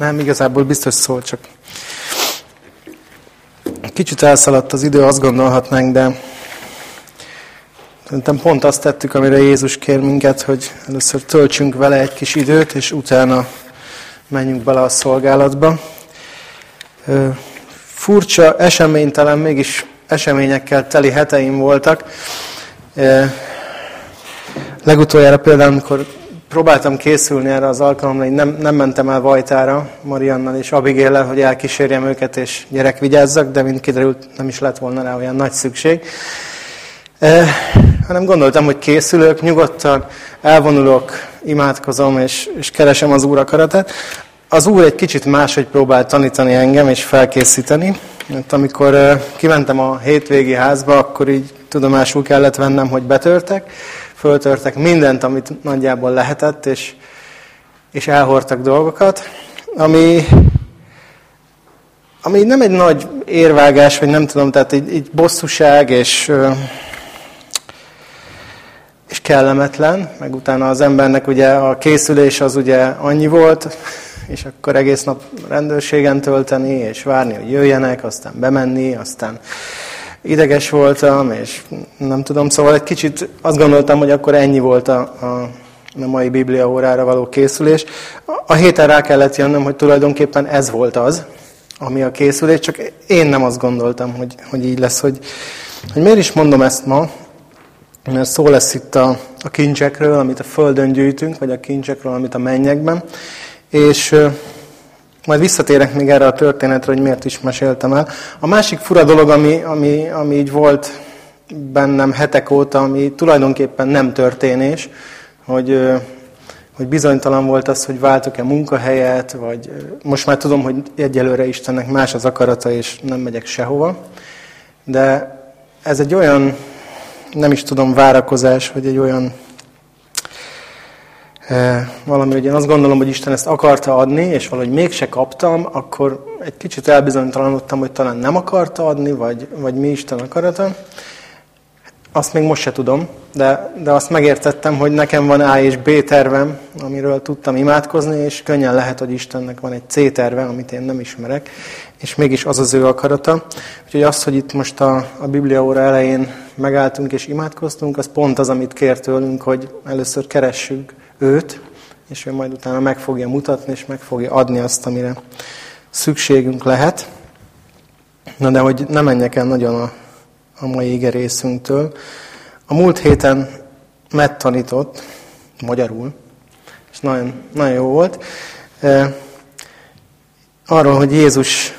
Nem, igazából biztos szól, csak kicsit elszaladt az idő, azt gondolhatnánk, de szerintem pont azt tettük, amire Jézus kér minket, hogy először töltsünk vele egy kis időt, és utána menjünk bele a szolgálatba. Furcsa, eseménytelen, mégis eseményekkel teli heteim voltak. Legutoljára például, amikor próbáltam készülni erre az alkalomra, én nem, nem mentem el Vajtára Mariannal és Abigail hogy elkísérjem őket és gyerekvigyázzak, de mint kiderült, nem is lett volna rá olyan nagy szükség. Eh, hanem gondoltam, hogy készülök, nyugodtan elvonulok, imádkozom és, és keresem az Úr akaratát. Az Úr egy kicsit máshogy próbált tanítani engem és felkészíteni. Mert amikor eh, kimentem a hétvégi házba, akkor így tudomásul kellett vennem, hogy betörtek, föltörtek mindent, amit nagyjából lehetett, és, és elhordtak dolgokat, ami, ami nem egy nagy érvágás, vagy nem tudom, tehát egy, egy bosszúság, és, és kellemetlen, meg utána az embernek ugye a készülés az ugye annyi volt, és akkor egész nap rendőrségen tölteni, és várni, hogy jöjjenek, aztán bemenni, aztán ideges voltam, és nem tudom, szóval egy kicsit azt gondoltam, hogy akkor ennyi volt a, a, a mai Biblia órára való készülés. A héten rá kellett jönnöm, hogy tulajdonképpen ez volt az, ami a készülés, csak én nem azt gondoltam, hogy, hogy így lesz, hogy, hogy miért is mondom ezt ma, mert szó lesz itt a, a kincsekről, amit a földön gyűjtünk, vagy a kincsekről, amit a mennyekben, és majd visszatérek még erre a történetre, hogy miért is meséltem el. A másik fura dolog, ami, ami, ami így volt bennem hetek óta, ami tulajdonképpen nem történés, hogy, hogy bizonytalan volt az, hogy váltok-e munkahelyet, vagy most már tudom, hogy egyelőre Istennek más az akarata, és nem megyek sehova. De ez egy olyan, nem is tudom, várakozás, vagy egy olyan valami, hogy én azt gondolom, hogy Isten ezt akarta adni, és valahogy mégse kaptam, akkor egy kicsit elbizonytalanodtam, hogy talán nem akarta adni, vagy, vagy mi Isten akarata. Azt még most se tudom, de, de azt megértettem, hogy nekem van A és B tervem, amiről tudtam imádkozni, és könnyen lehet, hogy Istennek van egy C terve, amit én nem ismerek, és mégis az az ő akarata. Úgyhogy az, hogy itt most a, a Biblia óra elején megálltunk és imádkoztunk, az pont az, amit kér tőlünk, hogy először keressük őt, és ő majd utána meg fogja mutatni, és meg fogja adni azt, amire szükségünk lehet. Na de hogy ne menjek el nagyon a, a mai ige részünktől. A múlt héten megtanított, magyarul, és nagyon, nagyon jó volt, e, arról, hogy Jézus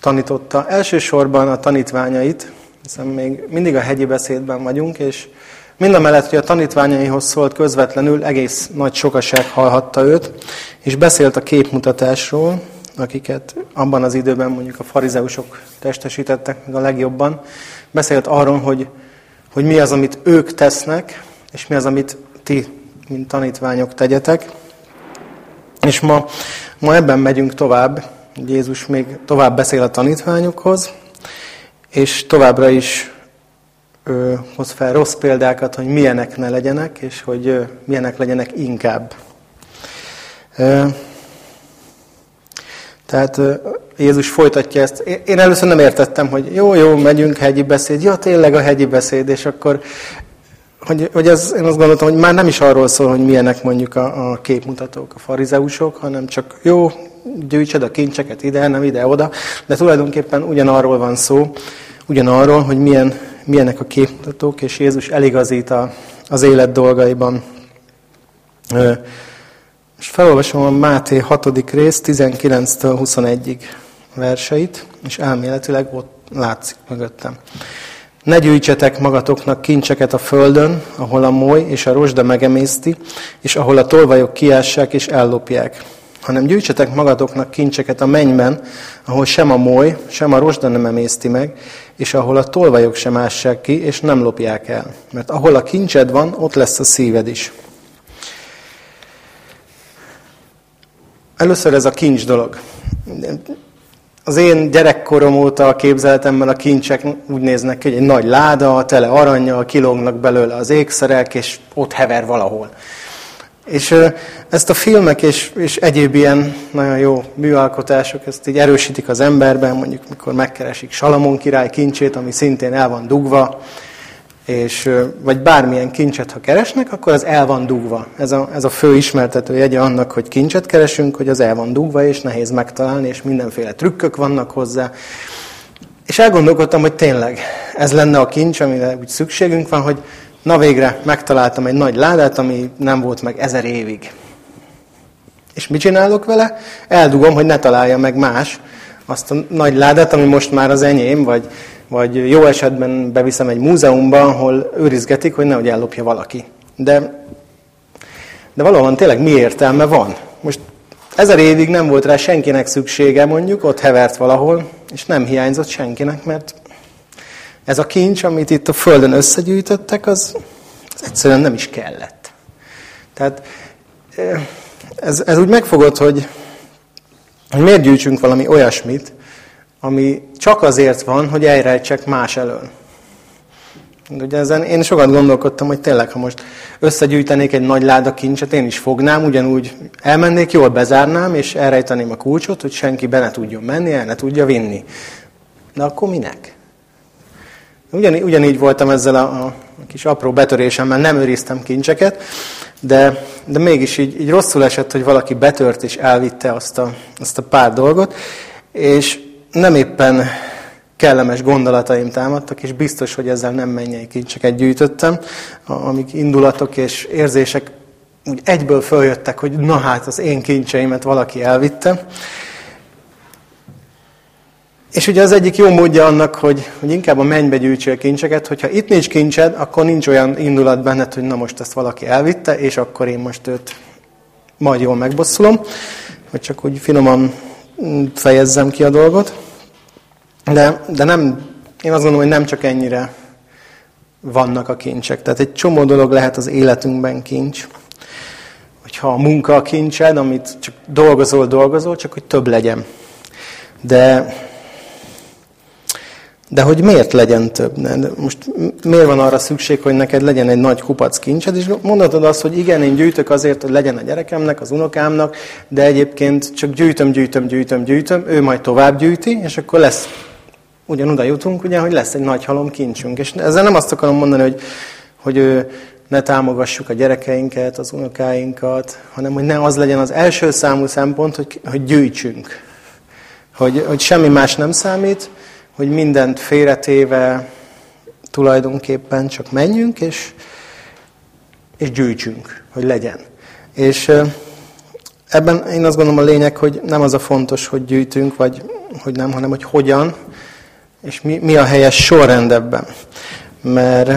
tanította elsősorban a tanítványait, hiszen még mindig a hegyi beszédben vagyunk, és Mind a mellett, hogy a tanítványaihoz szólt közvetlenül, egész nagy sokaság hallhatta őt, és beszélt a képmutatásról, akiket abban az időben mondjuk a farizeusok testesítettek meg a legjobban. Beszélt arról, hogy, hogy mi az, amit ők tesznek, és mi az, amit ti, mint tanítványok tegyetek. És ma, ma ebben megyünk tovább. Jézus még tovább beszél a tanítványokhoz, és továbbra is ö, hoz fel rossz példákat, hogy milyenek ne legyenek, és hogy milyenek legyenek inkább. Tehát Jézus folytatja ezt. Én először nem értettem, hogy jó, jó, megyünk, hegyi beszéd. Ja, tényleg a hegyi beszéd, és akkor hogy, hogy ez, én azt gondoltam, hogy már nem is arról szól, hogy milyenek mondjuk a, a képmutatók, a farizeusok, hanem csak jó, gyűjtsed a kincseket ide, nem ide-oda, de tulajdonképpen ugyanarról van szó, ugyanarról, hogy milyen milyenek a képmutatók, és Jézus eligazít a, az élet dolgaiban. És felolvasom a Máté 6. rész 19-től 21-ig verseit, és elméletileg ott látszik mögöttem. Ne gyűjtsetek magatoknak kincseket a földön, ahol a moly és a rozsda megemészti, és ahol a tolvajok kiássák és ellopják hanem gyűjtsetek magatoknak kincseket a mennyben, ahol sem a moly, sem a rozsda nem emészti meg, és ahol a tolvajok sem ássák ki, és nem lopják el. Mert ahol a kincsed van, ott lesz a szíved is. Először ez a kincs dolog. Az én gyerekkorom óta a képzeletemmel a kincsek úgy néznek hogy egy nagy láda, tele aranyjal, kilógnak belőle az ékszerek, és ott hever valahol. És ezt a filmek és, és egyéb ilyen nagyon jó műalkotások, ezt így erősítik az emberben, mondjuk mikor megkeresik Salamon király kincsét, ami szintén el van dugva, és, vagy bármilyen kincset, ha keresnek, akkor az el van dugva. Ez a, ez a fő ismertető jegye annak, hogy kincset keresünk, hogy az el van dugva, és nehéz megtalálni, és mindenféle trükkök vannak hozzá. És elgondolkodtam, hogy tényleg ez lenne a kincs, amire úgy szükségünk van, hogy na végre megtaláltam egy nagy ládát, ami nem volt meg ezer évig. És mit csinálok vele? Eldugom, hogy ne találja meg más azt a nagy ládát, ami most már az enyém, vagy, vagy jó esetben beviszem egy múzeumba, ahol őrizgetik, hogy nehogy ellopja valaki. De, de valóban tényleg mi értelme van? Most ezer évig nem volt rá senkinek szüksége, mondjuk, ott hevert valahol, és nem hiányzott senkinek, mert ez a kincs, amit itt a Földön összegyűjtöttek, az, egyszerűen nem is kellett. Tehát ez, ez úgy megfogott, hogy, hogy miért gyűjtsünk valami olyasmit, ami csak azért van, hogy elrejtsek más elől. Ugye ezen én sokat gondolkodtam, hogy tényleg, ha most összegyűjtenék egy nagy láda kincset, én is fognám, ugyanúgy elmennék, jól bezárnám, és elrejteném a kulcsot, hogy senki be ne tudjon menni, el ne tudja vinni. De akkor minek? Ugyanígy, ugyanígy voltam ezzel a, a kis apró betörésemmel, nem őriztem kincseket, de, de mégis így, így rosszul esett, hogy valaki betört és elvitte azt a, azt a pár dolgot, és nem éppen kellemes gondolataim támadtak, és biztos, hogy ezzel nem mennyei kincseket gyűjtöttem, amik indulatok és érzések úgy egyből följöttek, hogy na hát az én kincseimet valaki elvitte. És ugye az egyik jó módja annak, hogy, hogy inkább a mennybe gyűjtsél kincseket, hogyha itt nincs kincsed, akkor nincs olyan indulat benned, hogy na most ezt valaki elvitte, és akkor én most őt majd jól megbosszulom, hogy csak úgy finoman fejezzem ki a dolgot. De, de nem, én azt gondolom, hogy nem csak ennyire vannak a kincsek. Tehát egy csomó dolog lehet az életünkben kincs. Hogyha a munka a kincsed, amit csak dolgozol, dolgozol, csak hogy több legyen. De de hogy miért legyen több? Most miért van arra szükség, hogy neked legyen egy nagy kupac kincsed? És mondhatod azt, hogy igen, én gyűjtök azért, hogy legyen a gyerekemnek, az unokámnak, de egyébként csak gyűjtöm, gyűjtöm, gyűjtöm, gyűjtöm, ő majd tovább gyűjti, és akkor lesz, ugyanoda jutunk, ugye, hogy lesz egy nagy halom kincsünk. És ezzel nem azt akarom mondani, hogy, hogy ne támogassuk a gyerekeinket, az unokáinkat, hanem hogy ne az legyen az első számú szempont, hogy, hogy gyűjtsünk. Hogy, hogy semmi más nem számít, hogy mindent félretéve tulajdonképpen csak menjünk, és, és gyűjtsünk, hogy legyen. És ebben én azt gondolom a lényeg, hogy nem az a fontos, hogy gyűjtünk, vagy hogy nem, hanem hogy hogyan, és mi, mi a helyes sorrend ebben. Mert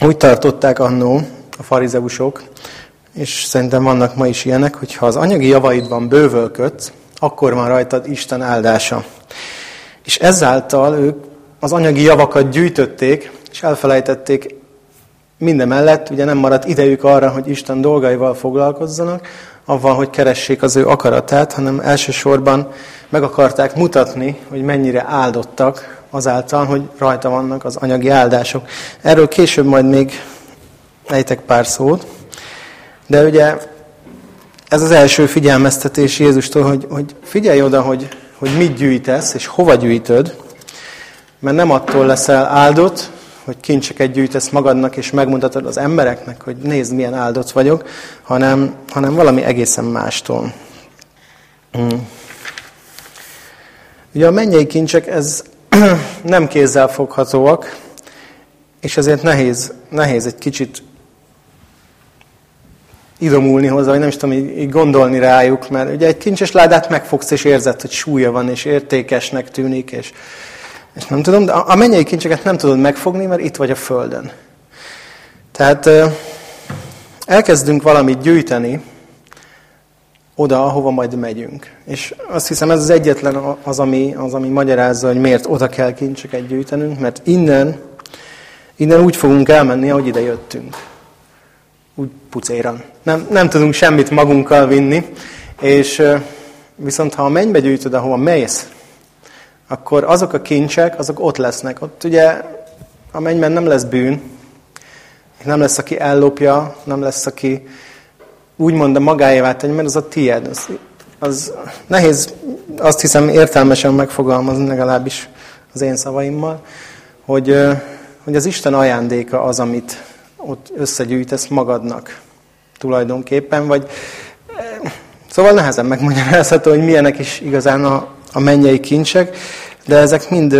úgy tartották annó a farizeusok, és szerintem vannak ma is ilyenek, hogy ha az anyagi javaidban bővölködsz, akkor van rajtad Isten áldása. És ezáltal ők az anyagi javakat gyűjtötték, és elfelejtették mindemellett, ugye nem maradt idejük arra, hogy Isten dolgaival foglalkozzanak, avval, hogy keressék az ő akaratát, hanem elsősorban meg akarták mutatni, hogy mennyire áldottak azáltal, hogy rajta vannak az anyagi áldások. Erről később majd még ejtek pár szót. De ugye ez az első figyelmeztetés Jézustól, hogy, hogy figyelj oda, hogy hogy mit gyűjtesz, és hova gyűjtöd, mert nem attól leszel áldott, hogy kincseket gyűjtesz magadnak, és megmutatod az embereknek, hogy nézd, milyen áldott vagyok, hanem, hanem valami egészen mástól. Hmm. Ugye a mennyei kincsek, ez nem kézzel foghatóak, és ezért nehéz, nehéz egy kicsit idomulni hozzá, vagy nem is tudom, így, így gondolni rájuk, mert ugye egy kincses ládát megfogsz, és érzed, hogy súlya van, és értékesnek tűnik, és, és nem tudom, de a mennyei kincseket nem tudod megfogni, mert itt vagy a Földön. Tehát elkezdünk valamit gyűjteni, oda, ahova majd megyünk. És azt hiszem, ez az egyetlen az, ami, az, ami magyarázza, hogy miért oda kell kincseket gyűjtenünk, mert innen, innen úgy fogunk elmenni, ahogy ide jöttünk úgy pucéran. Nem, nem tudunk semmit magunkkal vinni, és viszont ha a mennybe gyűjtöd, ahova mész, akkor azok a kincsek, azok ott lesznek. Ott ugye a mennyben nem lesz bűn, nem lesz, aki ellopja, nem lesz, aki úgymond a magáévá tenni, mert az a tied. Az, az nehéz azt hiszem értelmesen megfogalmazni, legalábbis az én szavaimmal, hogy, hogy az Isten ajándéka az, amit ott összegyűjtesz magadnak tulajdonképpen, vagy szóval nehezen megmagyarázható, hogy milyenek is igazán a, a mennyei kincsek, de ezek mind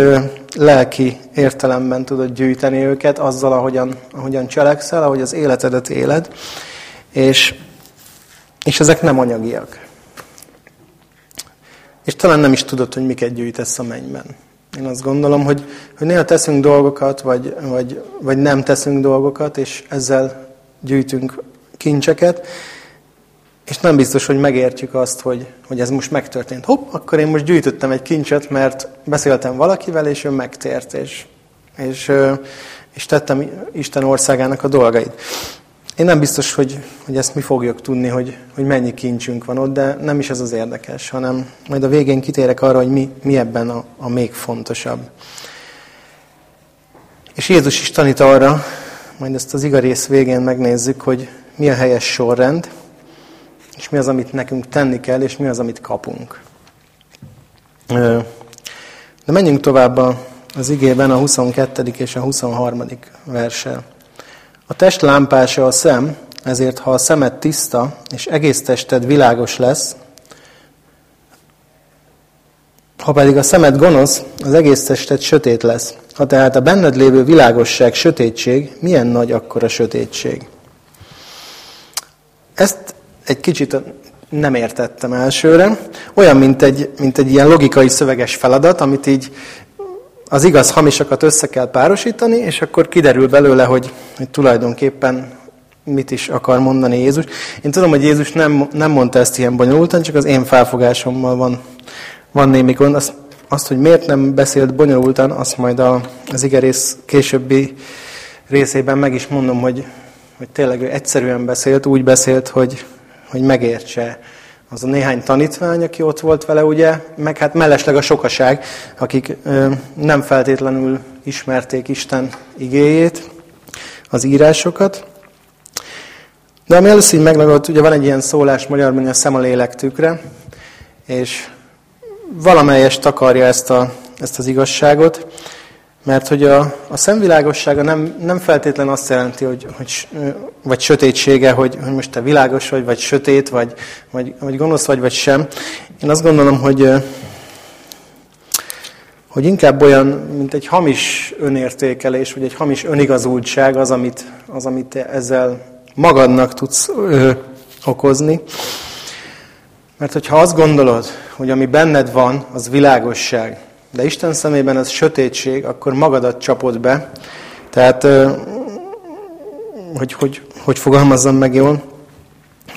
lelki értelemben tudod gyűjteni őket azzal, ahogyan, ahogyan cselekszel, ahogy az életedet éled, és, és ezek nem anyagiak. És talán nem is tudod, hogy miket gyűjtesz a mennyben. Én azt gondolom, hogy, hogy néha teszünk dolgokat, vagy, vagy, vagy nem teszünk dolgokat, és ezzel gyűjtünk kincseket, és nem biztos, hogy megértjük azt, hogy, hogy ez most megtörtént. Hopp, akkor én most gyűjtöttem egy kincset, mert beszéltem valakivel, és ő megtért, és, és, és tettem Isten országának a dolgait. Én nem biztos, hogy, hogy ezt mi fogjuk tudni, hogy, hogy mennyi kincsünk van ott, de nem is ez az érdekes, hanem majd a végén kitérek arra, hogy mi, mi ebben a, a még fontosabb. És Jézus is tanít arra, majd ezt az igarész végén megnézzük, hogy mi a helyes sorrend, és mi az, amit nekünk tenni kell, és mi az, amit kapunk. De menjünk tovább az igében a 22. és a 23. verssel. A test lámpása a szem, ezért ha a szemed tiszta, és egész tested világos lesz, ha pedig a szemed gonosz, az egész tested sötét lesz. Ha tehát a benned lévő világosság sötétség, milyen nagy akkor a sötétség? Ezt egy kicsit nem értettem elsőre. Olyan, mint egy, mint egy ilyen logikai szöveges feladat, amit így az igaz hamisakat össze kell párosítani, és akkor kiderül belőle, hogy, hogy tulajdonképpen mit is akar mondani Jézus. Én tudom, hogy Jézus nem, nem mondta ezt ilyen bonyolultan, csak az én felfogásommal van, van némi gond. Azt, azt, hogy miért nem beszélt bonyolultan, azt majd a, az igerész későbbi részében meg is mondom, hogy, hogy tényleg ő egyszerűen beszélt, úgy beszélt, hogy, hogy megértse az a néhány tanítvány, aki ott volt vele, ugye, meg hát mellesleg a sokaság, akik nem feltétlenül ismerték Isten igéjét, az írásokat. De ami először így megragadott, ugye van egy ilyen szólás magyarban, hogy a szem a lélek tükre, és valamelyest takarja ezt, a, ezt az igazságot, mert hogy a, a szemvilágossága nem, nem feltétlen azt jelenti, hogy, hogy, vagy sötétsége, hogy, hogy most te világos vagy, vagy sötét, vagy, vagy, vagy gonosz vagy, vagy sem. Én azt gondolom, hogy, hogy inkább olyan, mint egy hamis önértékelés, vagy egy hamis önigazultság az, amit, az, amit ezzel magadnak tudsz ö, okozni. Mert hogyha azt gondolod, hogy ami benned van, az világosság, de Isten szemében ez sötétség, akkor magadat csapod be. Tehát, hogy, hogy, hogy fogalmazzam meg jól,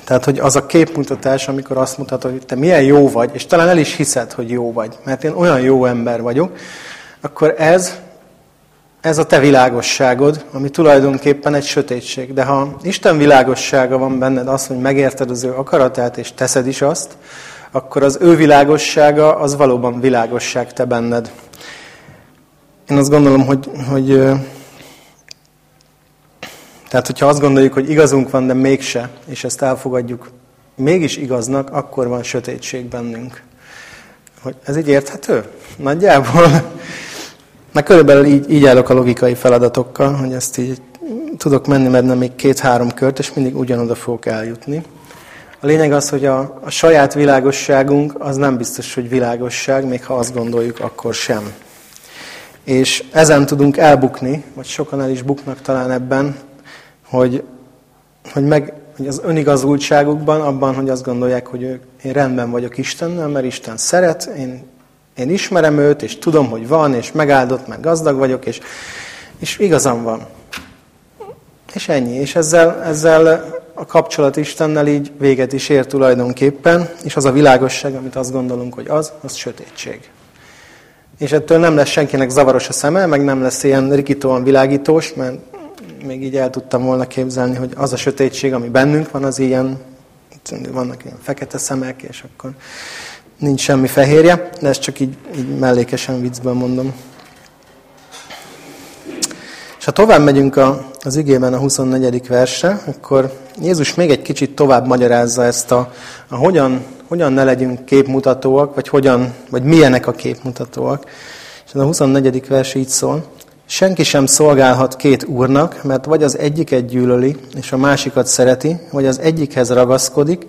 tehát, hogy az a képmutatás, amikor azt mutatod, hogy te milyen jó vagy, és talán el is hiszed, hogy jó vagy, mert én olyan jó ember vagyok, akkor ez, ez a te világosságod, ami tulajdonképpen egy sötétség. De ha Isten világossága van benned, az, hogy megérted az ő akaratát, és teszed is azt, akkor az ő világossága az valóban világosság te benned. Én azt gondolom, hogy, hogy tehát, hogyha azt gondoljuk, hogy igazunk van, de mégse, és ezt elfogadjuk mégis igaznak, akkor van sötétség bennünk. Hogy ez így érthető? Nagyjából. Na körülbelül így, így állok a logikai feladatokkal, hogy ezt így tudok menni, mert nem még két-három kört, és mindig ugyanoda fogok eljutni. A lényeg az, hogy a, a saját világosságunk az nem biztos, hogy világosság, még ha azt gondoljuk, akkor sem. És ezen tudunk elbukni, vagy sokan el is buknak talán ebben, hogy, hogy, meg, hogy az önigazultságukban, abban, hogy azt gondolják, hogy ők, én rendben vagyok Istennel, mert Isten szeret, én, én ismerem őt, és tudom, hogy van, és megáldott, meg gazdag vagyok, és, és igazam van. És ennyi. És ezzel, ezzel a kapcsolat Istennel így véget is ér tulajdonképpen, és az a világosság, amit azt gondolunk, hogy az, az sötétség. És ettől nem lesz senkinek zavaros a szeme, meg nem lesz ilyen rikítóan világítós, mert még így el tudtam volna képzelni, hogy az a sötétség, ami bennünk van, az ilyen, vannak ilyen fekete szemek, és akkor nincs semmi fehérje, de ezt csak így, így mellékesen viccben mondom. Ha tovább megyünk a, az igében a 24. versre, akkor Jézus még egy kicsit tovább magyarázza ezt a, a hogyan, hogyan ne legyünk képmutatóak, vagy, hogyan, vagy milyenek a képmutatóak. És a 24. vers így szól. Senki sem szolgálhat két úrnak, mert vagy az egyiket gyűlöli, és a másikat szereti, vagy az egyikhez ragaszkodik,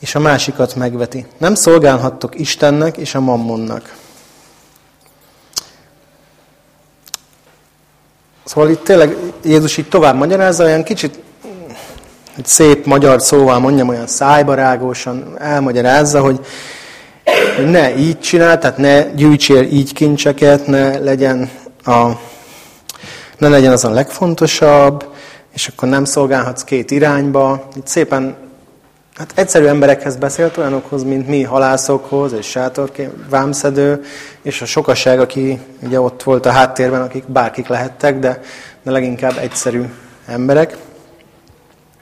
és a másikat megveti. Nem szolgálhattok Istennek és a mammonnak. Szóval itt tényleg Jézus így tovább magyarázza, olyan kicsit egy szép magyar szóval mondjam, olyan szájbarágósan elmagyarázza, hogy ne így csinál, tehát ne gyűjtsél így kincseket, ne legyen, a, ne legyen az a legfontosabb, és akkor nem szolgálhatsz két irányba. Itt szépen Hát egyszerű emberekhez beszélt, olyanokhoz, mint mi, halászokhoz, és sátorként, vámszedő, és a sokaság, aki ugye ott volt a háttérben, akik bárkik lehettek, de, de leginkább egyszerű emberek.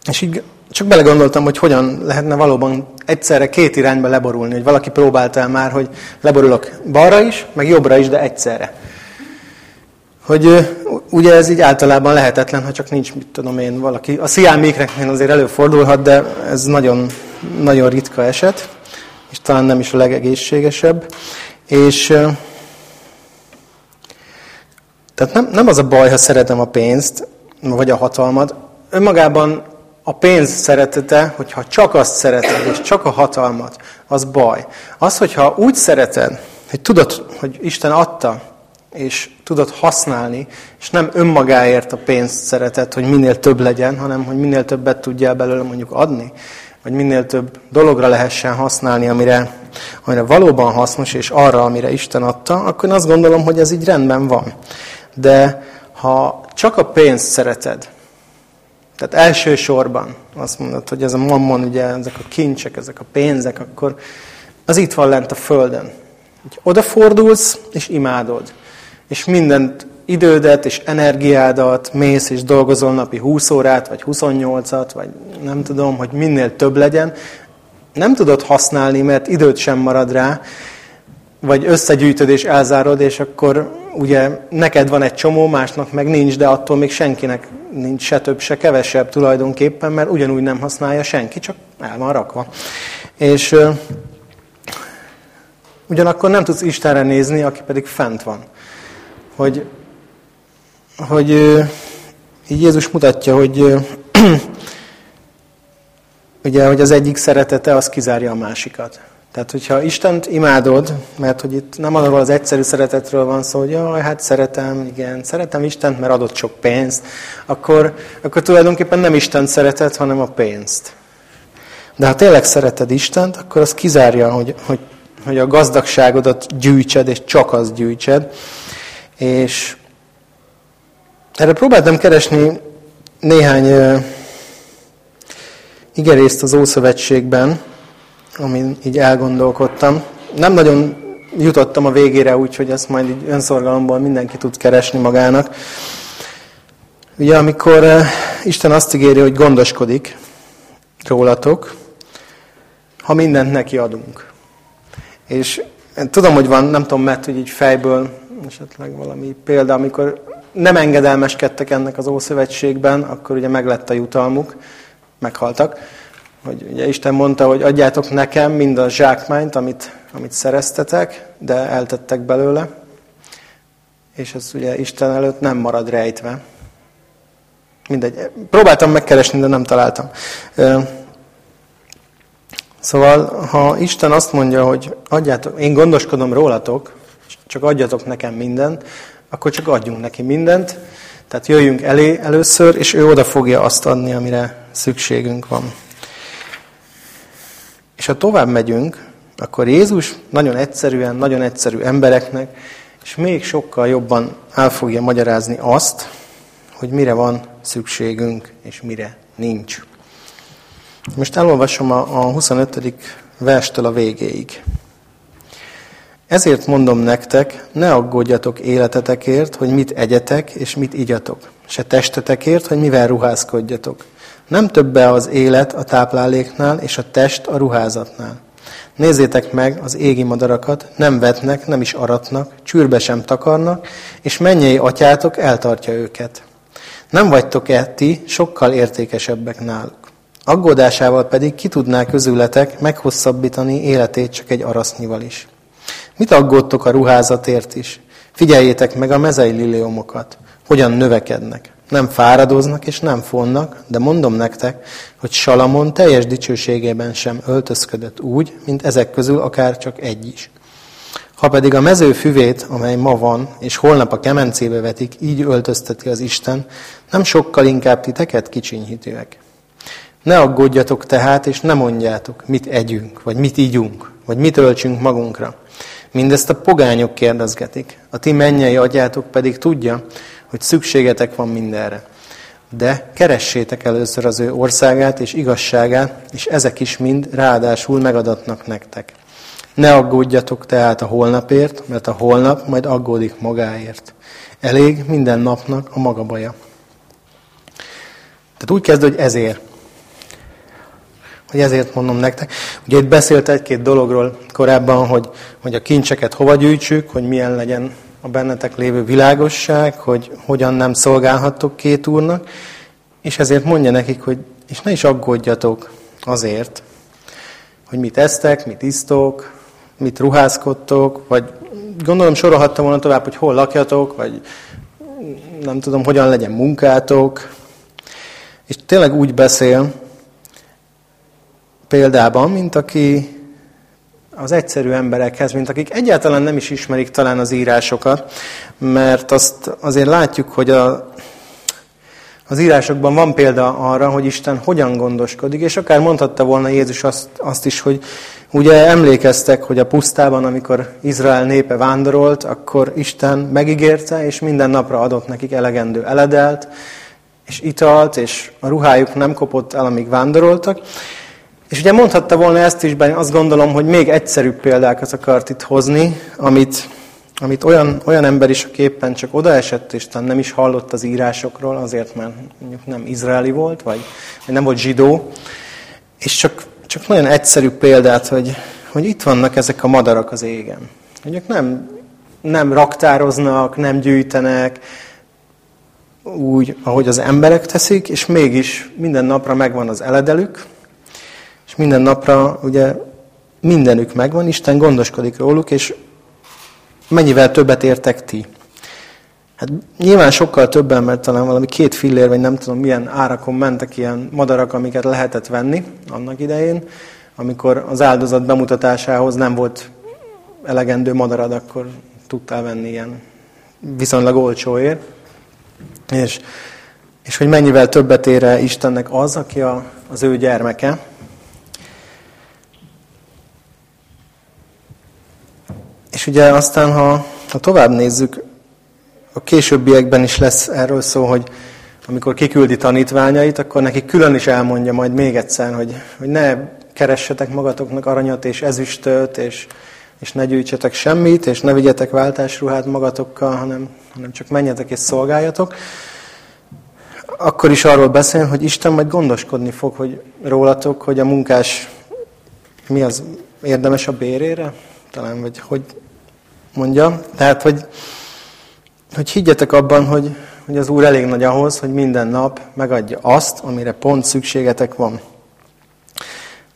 És így csak belegondoltam, hogy hogyan lehetne valóban egyszerre két irányba leborulni, hogy valaki próbálta már, hogy leborulok balra is, meg jobbra is, de egyszerre. Hogy ugye ez így általában lehetetlen, ha csak nincs, mit tudom én, valaki. A sziáméknek azért előfordulhat, de ez nagyon, nagyon ritka eset, és talán nem is a legegészségesebb. És tehát nem, nem az a baj, ha szeretem a pénzt, vagy a hatalmat. Önmagában a pénz szeretete, hogyha csak azt szereted, és csak a hatalmat, az baj. Az, hogyha úgy szereted, hogy tudod, hogy Isten adta, és tudod használni, és nem önmagáért a pénzt szeretet, hogy minél több legyen, hanem hogy minél többet tudjál belőle mondjuk adni, vagy minél több dologra lehessen használni, amire, amire valóban hasznos, és arra, amire Isten adta, akkor én azt gondolom, hogy ez így rendben van. De ha csak a pénzt szereted, tehát elsősorban azt mondod, hogy ez a mammon, ugye ezek a kincsek, ezek a pénzek, akkor az itt van lent a földön. Odafordulsz, és imádod és mindent idődet és energiádat mész és dolgozol napi 20 órát, vagy 28-at, vagy nem tudom, hogy minél több legyen, nem tudod használni, mert időt sem marad rá, vagy összegyűjtöd és elzárod, és akkor ugye neked van egy csomó, másnak meg nincs, de attól még senkinek nincs se több, se kevesebb tulajdonképpen, mert ugyanúgy nem használja senki, csak el van rakva. És ugyanakkor nem tudsz Istenre nézni, aki pedig fent van hogy, hogy így Jézus mutatja, hogy ugye, hogy az egyik szeretete az kizárja a másikat. Tehát, hogyha Istent imádod, mert hogy itt nem arról az egyszerű szeretetről van szó, hogy jaj, hát szeretem, igen, szeretem Istent, mert adott sok pénzt, akkor, akkor tulajdonképpen nem Isten szeretet, hanem a pénzt. De ha tényleg szereted Istent, akkor az kizárja, hogy, hogy, hogy a gazdagságodat gyűjtsed, és csak az gyűjtsed. És erre próbáltam keresni néhány igerészt az Ószövetségben, amin így elgondolkodtam. Nem nagyon jutottam a végére úgy, hogy ezt majd így önszorgalomból mindenki tud keresni magának. Ugye amikor Isten azt ígéri, hogy gondoskodik rólatok, ha mindent neki adunk. És tudom, hogy van, nem tudom, mert hogy így fejből esetleg valami példa, amikor nem engedelmeskedtek ennek az Ószövetségben, akkor ugye meglett a jutalmuk, meghaltak. Hogy ugye Isten mondta, hogy adjátok nekem mind a zsákmányt, amit, amit szereztetek, de eltettek belőle. És ez ugye Isten előtt nem marad rejtve. Mindegy. Próbáltam megkeresni, de nem találtam. Szóval, ha Isten azt mondja, hogy adjátok, én gondoskodom rólatok, csak adjatok nekem mindent, akkor csak adjunk neki mindent. Tehát jöjjünk elé először, és ő oda fogja azt adni, amire szükségünk van. És ha tovább megyünk, akkor Jézus nagyon egyszerűen, nagyon egyszerű embereknek, és még sokkal jobban el fogja magyarázni azt, hogy mire van szükségünk, és mire nincs. Most elolvasom a 25. verstől a végéig. Ezért mondom nektek, ne aggódjatok életetekért, hogy mit egyetek és mit igyatok, se testetekért, hogy mivel ruházkodjatok. Nem többe az élet a tápláléknál, és a test a ruházatnál. Nézzétek meg az égi madarakat, nem vetnek, nem is aratnak, csűrbe sem takarnak, és mennyei atyátok eltartja őket. Nem vagytok-e ti sokkal értékesebbek náluk? Aggódásával pedig ki tudná közületek meghosszabbítani életét csak egy arasznyival is. Mit aggódtok a ruházatért is? Figyeljétek meg a mezei liliomokat, hogyan növekednek. Nem fáradoznak és nem fonnak, de mondom nektek, hogy Salamon teljes dicsőségében sem öltözködött úgy, mint ezek közül akár csak egy is. Ha pedig a mező füvét, amely ma van, és holnap a kemencébe vetik, így öltözteti az Isten, nem sokkal inkább titeket kicsinyhítőek. Ne aggódjatok tehát, és ne mondjátok, mit együnk, vagy mit ígyunk, vagy mit öltsünk magunkra. Mindezt a pogányok kérdezgetik. A ti mennyei atyátok pedig tudja, hogy szükségetek van mindenre. De keressétek először az ő országát és igazságát, és ezek is mind ráadásul megadatnak nektek. Ne aggódjatok tehát a holnapért, mert a holnap majd aggódik magáért. Elég minden napnak a maga baja. Tehát úgy kezd, hogy ezért. Hogy ezért mondom nektek. Ugye itt beszélt egy-két dologról korábban, hogy, hogy a kincseket hova gyűjtsük, hogy milyen legyen a bennetek lévő világosság, hogy hogyan nem szolgálhattok két úrnak, és ezért mondja nekik, hogy és ne is aggódjatok azért, hogy mit esztek, mit isztok, mit ruházkodtok, vagy gondolom sorolhattam volna tovább, hogy hol lakjatok, vagy nem tudom, hogyan legyen munkátok. És tényleg úgy beszél példában, mint aki az egyszerű emberekhez, mint akik egyáltalán nem is ismerik talán az írásokat, mert azt azért látjuk, hogy a, az írásokban van példa arra, hogy Isten hogyan gondoskodik, és akár mondhatta volna Jézus azt, azt is, hogy ugye emlékeztek, hogy a pusztában, amikor Izrael népe vándorolt, akkor Isten megígérte, és minden napra adott nekik elegendő eledelt, és italt, és a ruhájuk nem kopott el, amíg vándoroltak. És ugye mondhatta volna ezt is, de azt gondolom, hogy még egyszerűbb példákat akart itt hozni, amit, amit olyan, olyan ember is, aki éppen csak odaesett, és nem is hallott az írásokról, azért, mert mondjuk nem izraeli volt, vagy, vagy nem volt zsidó, és csak, csak nagyon egyszerű példát, hogy, hogy itt vannak ezek a madarak az égen. Ők nem, nem raktároznak, nem gyűjtenek, úgy, ahogy az emberek teszik, és mégis minden napra megvan az eledelük, és minden napra ugye mindenük megvan, Isten gondoskodik róluk, és mennyivel többet értek ti. Hát nyilván sokkal többen, mert talán valami két fillér, vagy nem tudom milyen árakon mentek ilyen madarak, amiket lehetett venni annak idején. Amikor az áldozat bemutatásához nem volt elegendő madarad, akkor tudtál venni ilyen viszonylag olcsóért. És, és hogy mennyivel többet ér Istennek az, aki a, az ő gyermeke, És ugye aztán, ha, ha tovább nézzük, a későbbiekben is lesz erről szó, hogy amikor kiküldi tanítványait, akkor neki külön is elmondja majd még egyszer, hogy, hogy ne keressetek magatoknak aranyat és ezüstöt, és, és ne gyűjtsetek semmit, és ne vigyetek váltásruhát magatokkal, hanem, hanem csak menjetek és szolgáljatok. Akkor is arról beszél, hogy Isten majd gondoskodni fog hogy rólatok, hogy a munkás mi az érdemes a bérére? Talán, vagy hogy mondja. Tehát, hogy, hogy higgyetek abban, hogy, hogy az Úr elég nagy ahhoz, hogy minden nap megadja azt, amire pont szükségetek van.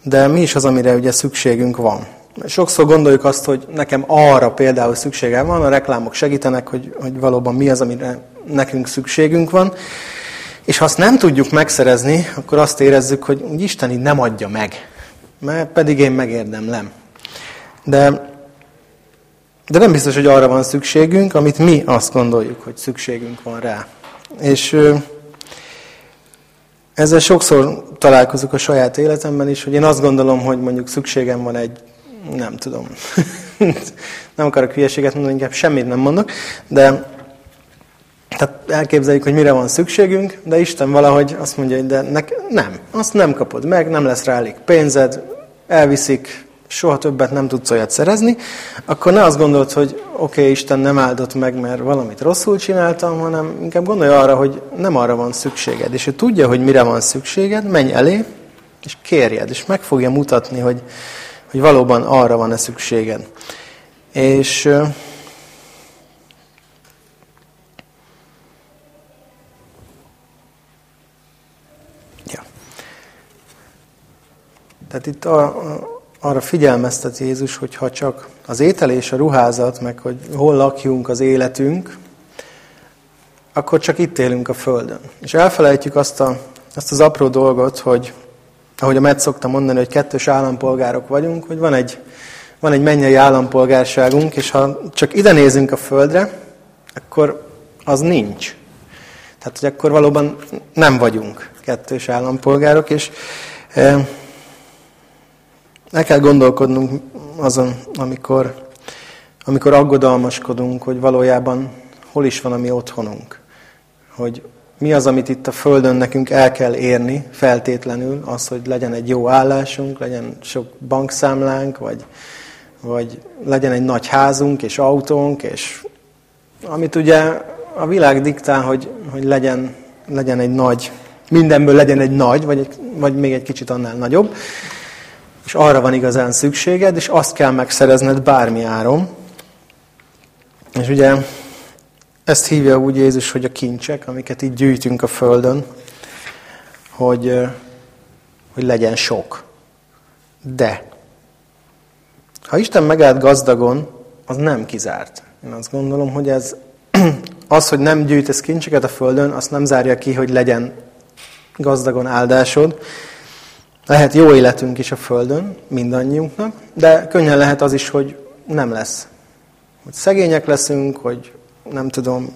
De mi is az, amire ugye szükségünk van? Sokszor gondoljuk azt, hogy nekem arra például szükségem van, a reklámok segítenek, hogy, hogy valóban mi az, amire nekünk szükségünk van. És ha azt nem tudjuk megszerezni, akkor azt érezzük, hogy Isten így nem adja meg, mert pedig én megérdemlem. De de nem biztos, hogy arra van szükségünk, amit mi azt gondoljuk, hogy szükségünk van rá. És ezzel sokszor találkozok a saját életemben is, hogy én azt gondolom, hogy mondjuk szükségem van egy, nem tudom, nem akarok hülyeséget mondani, inkább semmit nem mondok, de tehát elképzeljük, hogy mire van szükségünk, de Isten valahogy azt mondja, hogy de nek, nem, azt nem kapod meg, nem lesz rá elég pénzed, elviszik, soha többet nem tudsz olyat szerezni, akkor ne azt gondold, hogy oké, okay, Isten nem áldott meg, mert valamit rosszul csináltam, hanem inkább gondolj arra, hogy nem arra van szükséged. És ő tudja, hogy mire van szükséged, menj elé, és kérjed, és meg fogja mutatni, hogy, hogy valóban arra van-e szükséged. És... Ja. Tehát itt a, a arra figyelmeztet Jézus, hogy ha csak az étel és a ruházat, meg hogy hol lakjunk az életünk, akkor csak itt élünk a Földön. És elfelejtjük azt, a, azt az apró dolgot, hogy ahogy a Met szokta mondani, hogy kettős állampolgárok vagyunk, hogy van egy, van egy mennyei állampolgárságunk, és ha csak ide nézünk a Földre, akkor az nincs. Tehát, hogy akkor valóban nem vagyunk kettős állampolgárok, és e, el kell gondolkodnunk azon, amikor, amikor aggodalmaskodunk, hogy valójában hol is van a mi otthonunk. Hogy mi az, amit itt a Földön nekünk el kell érni feltétlenül, az, hogy legyen egy jó állásunk, legyen sok bankszámlánk, vagy, vagy legyen egy nagy házunk és autónk, és amit ugye a világ diktál, hogy, hogy legyen, legyen egy nagy, mindenből legyen egy nagy, vagy, vagy még egy kicsit annál nagyobb, és arra van igazán szükséged, és azt kell megszerezned bármi áron. És ugye ezt hívja úgy Jézus, hogy a kincsek, amiket így gyűjtünk a Földön, hogy, hogy legyen sok. De, ha Isten megállt gazdagon, az nem kizárt. Én azt gondolom, hogy ez az, hogy nem gyűjtesz kincseket a Földön, azt nem zárja ki, hogy legyen gazdagon áldásod. Lehet jó életünk is a Földön, mindannyiunknak, de könnyen lehet az is, hogy nem lesz. Hogy szegények leszünk, hogy nem tudom,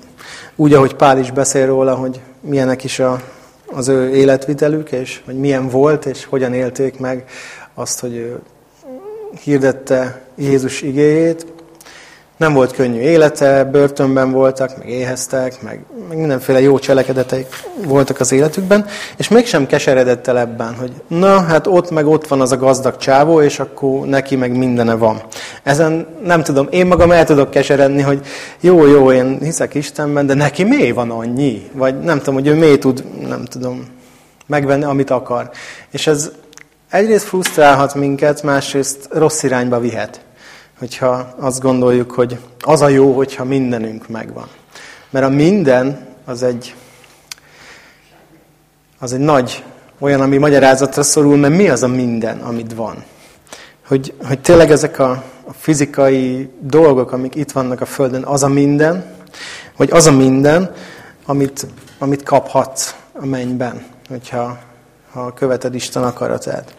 úgy, ahogy Pál is beszél róla, hogy milyenek is a, az ő életvitelük, és hogy milyen volt, és hogyan élték meg azt, hogy ő hirdette Jézus igéjét, nem volt könnyű élete, börtönben voltak, meg éheztek, meg, meg mindenféle jó cselekedetek voltak az életükben, és mégsem keseredett el ebben, hogy na, hát ott meg ott van az a gazdag csávó, és akkor neki meg mindene van. Ezen nem tudom, én magam el tudok keseredni, hogy jó, jó, én hiszek Istenben, de neki miért van annyi? Vagy nem tudom, hogy ő miért tud, nem tudom, megvenni, amit akar. És ez egyrészt frusztrálhat minket, másrészt rossz irányba vihet hogyha azt gondoljuk, hogy az a jó, hogyha mindenünk megvan. Mert a minden az egy, az egy nagy, olyan, ami magyarázatra szorul, mert mi az a minden, amit van? Hogy, hogy tényleg ezek a, a fizikai dolgok, amik itt vannak a Földön, az a minden, vagy az a minden, amit, amit kaphatsz a mennyben, hogyha ha követed Isten akaratát.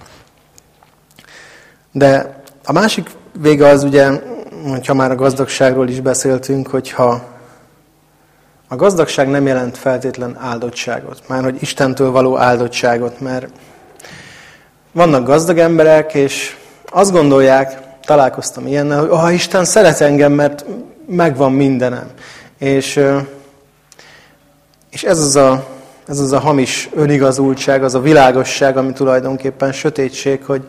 De a másik vége az ugye, hogyha már a gazdagságról is beszéltünk, hogyha a gazdagság nem jelent feltétlen áldottságot, már hogy Istentől való áldottságot, mert vannak gazdag emberek, és azt gondolják, találkoztam ilyennel, hogy oh, Isten szeret engem, mert megvan mindenem. És, és ez, az a, ez az a hamis önigazultság, az a világosság, ami tulajdonképpen sötétség, hogy,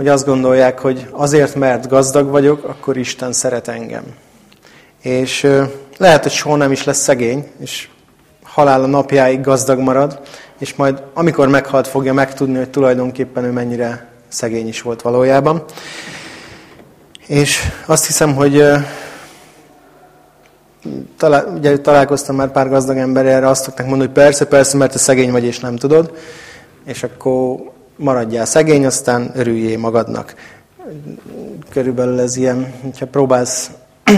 hogy azt gondolják, hogy azért, mert gazdag vagyok, akkor Isten szeret engem. És lehet, hogy soha nem is lesz szegény, és halála napjáig gazdag marad, és majd amikor meghalt, fogja megtudni, hogy tulajdonképpen ő mennyire szegény is volt valójában. És azt hiszem, hogy talál, ugye találkoztam már pár gazdag emberrel, azt szokták mondani, hogy persze, persze, mert te szegény vagy és nem tudod, és akkor maradjál szegény, aztán örüljél magadnak. Körülbelül ez ilyen, hogyha próbálsz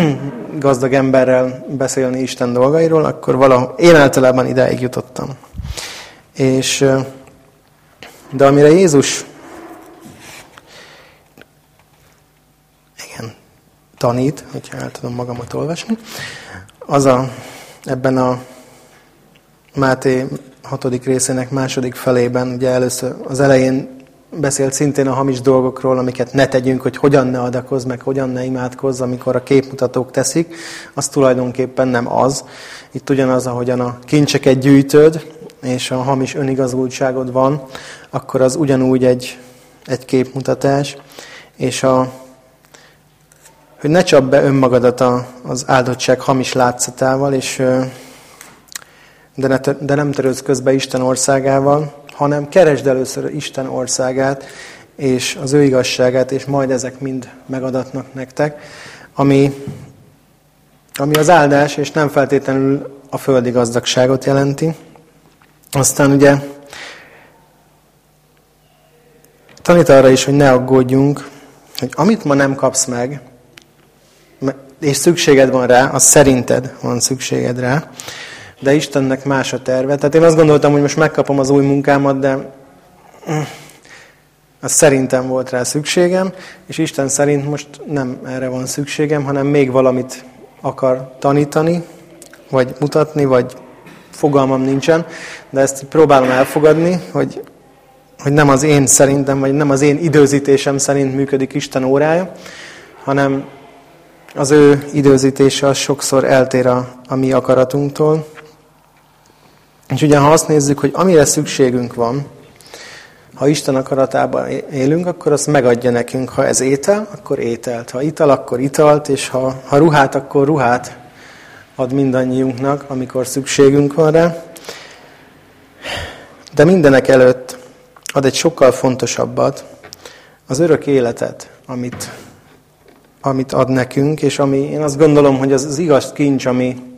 gazdag emberrel beszélni Isten dolgairól, akkor valahol, én általában idáig jutottam. És, de amire Jézus igen, tanít, hogyha el tudom magamat olvasni, az a, ebben a Máté hatodik részének második felében, ugye először az elején beszélt szintén a hamis dolgokról, amiket ne tegyünk, hogy hogyan ne adakozz, meg hogyan ne imádkozz, amikor a képmutatók teszik, az tulajdonképpen nem az. Itt ugyanaz, ahogyan a kincseket gyűjtöd, és a hamis önigazultságod van, akkor az ugyanúgy egy, egy képmutatás, és a, hogy ne csap be önmagadat az áldottság hamis látszatával, és de, ne, de nem törődsz közbe Isten országával, hanem keresd először Isten országát, és az ő igazságát, és majd ezek mind megadatnak nektek, ami, ami az áldás, és nem feltétlenül a földi gazdagságot jelenti. Aztán ugye tanít arra is, hogy ne aggódjunk, hogy amit ma nem kapsz meg, és szükséged van rá, az szerinted van szükséged rá, de Istennek más a terve. Tehát én azt gondoltam, hogy most megkapom az új munkámat, de az szerintem volt rá szükségem, és Isten szerint most nem erre van szükségem, hanem még valamit akar tanítani, vagy mutatni, vagy fogalmam nincsen, de ezt próbálom elfogadni, hogy, hogy nem az én szerintem, vagy nem az én időzítésem szerint működik Isten órája, hanem az ő időzítése az sokszor eltér a, a mi akaratunktól. És ugye, ha azt nézzük, hogy amire szükségünk van, ha Isten akaratában élünk, akkor azt megadja nekünk. Ha ez étel, akkor ételt. Ha ital, akkor italt, és ha, ha ruhát, akkor ruhát ad mindannyiunknak, amikor szükségünk van rá. De mindenek előtt ad egy sokkal fontosabbat, az örök életet, amit, amit ad nekünk, és ami én azt gondolom, hogy az, az igaz kincs, ami,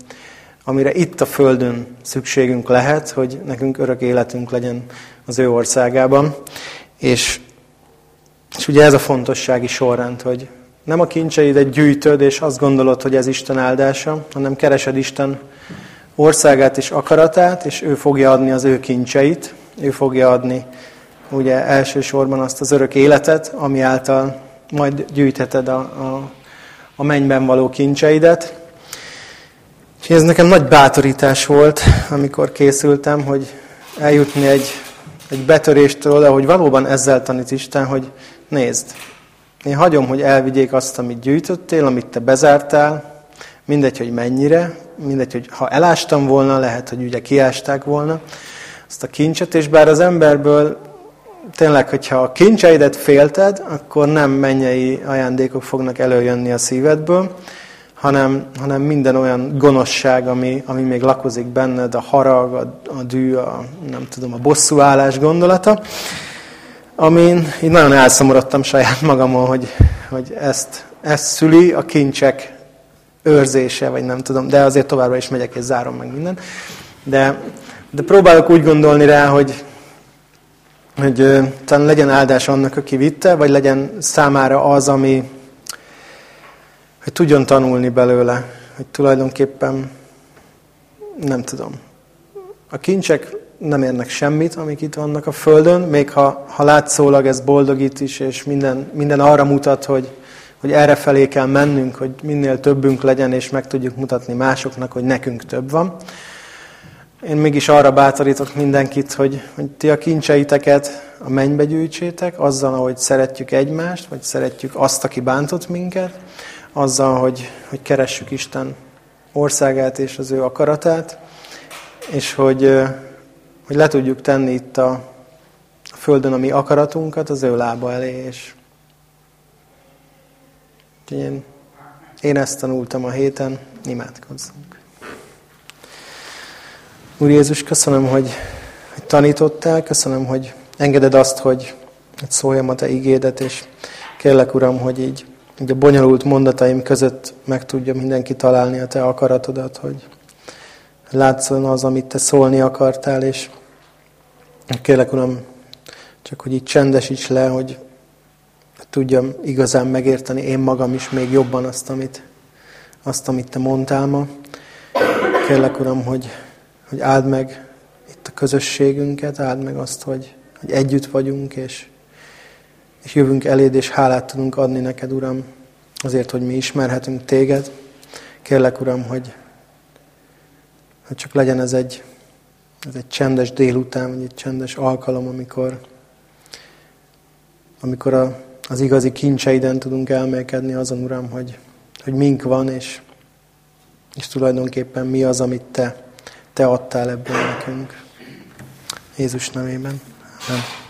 amire itt a Földön szükségünk lehet, hogy nekünk örök életünk legyen az ő országában. És, és ugye ez a fontossági sorrend, hogy nem a kincseidet gyűjtöd, és azt gondolod, hogy ez Isten áldása, hanem keresed Isten országát és akaratát, és ő fogja adni az ő kincseit, ő fogja adni ugye elsősorban azt az örök életet, ami által majd gyűjtheted a, a, a mennyben való kincseidet. És ez nekem nagy bátorítás volt, amikor készültem, hogy eljutni egy, egy betöréstől oda, hogy valóban ezzel tanít Isten, hogy nézd, én hagyom, hogy elvigyék azt, amit gyűjtöttél, amit te bezártál, mindegy, hogy mennyire, mindegy, hogy ha elástam volna, lehet, hogy ugye kiásták volna azt a kincset, és bár az emberből tényleg, hogyha a kincseidet félted, akkor nem mennyei ajándékok fognak előjönni a szívedből, hanem, hanem minden olyan gonoszság, ami, ami még lakozik benned, a harag, a, a dű, a, nem tudom, a bosszúállás gondolata, amin így nagyon elszomorodtam saját magamon, hogy, hogy ezt, ezt szüli a kincsek őrzése, vagy nem tudom, de azért továbbra is megyek és zárom meg minden. De, de próbálok úgy gondolni rá, hogy, hogy talán legyen áldás annak, aki vitte, vagy legyen számára az, ami, hogy tudjon tanulni belőle, hogy tulajdonképpen nem tudom. A kincsek nem érnek semmit, amik itt vannak a Földön, még ha, ha látszólag ez boldogít is, és minden, minden arra mutat, hogy, hogy erre felé kell mennünk, hogy minél többünk legyen, és meg tudjuk mutatni másoknak, hogy nekünk több van. Én mégis arra bátorítok mindenkit, hogy, hogy ti a kincseiteket a mennybe gyűjtsétek, azzal, ahogy szeretjük egymást, vagy szeretjük azt, aki bántott minket, azzal, hogy, hogy keressük Isten országát és az ő akaratát, és hogy, hogy le tudjuk tenni itt a, a Földön a mi akaratunkat az ő lába elé, és én, én ezt tanultam a héten, imádkozzunk. Úr Jézus, köszönöm, hogy, hogy tanítottál, köszönöm, hogy engeded azt, hogy, hogy szóljam a Te igédet, és kérlek, Uram, hogy így, így a bonyolult mondataim között meg tudja mindenki találni a Te akaratodat, hogy látszon az, amit Te szólni akartál, és kérlek, Uram, csak hogy így csendesíts le, hogy tudjam igazán megérteni én magam is még jobban azt, amit, azt, amit Te mondtál ma. Kérlek, Uram, hogy, hogy áld meg itt a közösségünket, áld meg azt, hogy, hogy együtt vagyunk, és, és jövünk eléd, és hálát tudunk adni neked, Uram, azért, hogy mi ismerhetünk téged. Kérlek, Uram, hogy, hogy csak legyen ez egy, ez egy csendes délután, vagy egy csendes alkalom, amikor, amikor a, az igazi kincseiden tudunk elmélkedni azon, Uram, hogy, hogy mink van, és, és tulajdonképpen mi az, amit Te, te adtál ebből nekünk. Jézus nevében. Amen.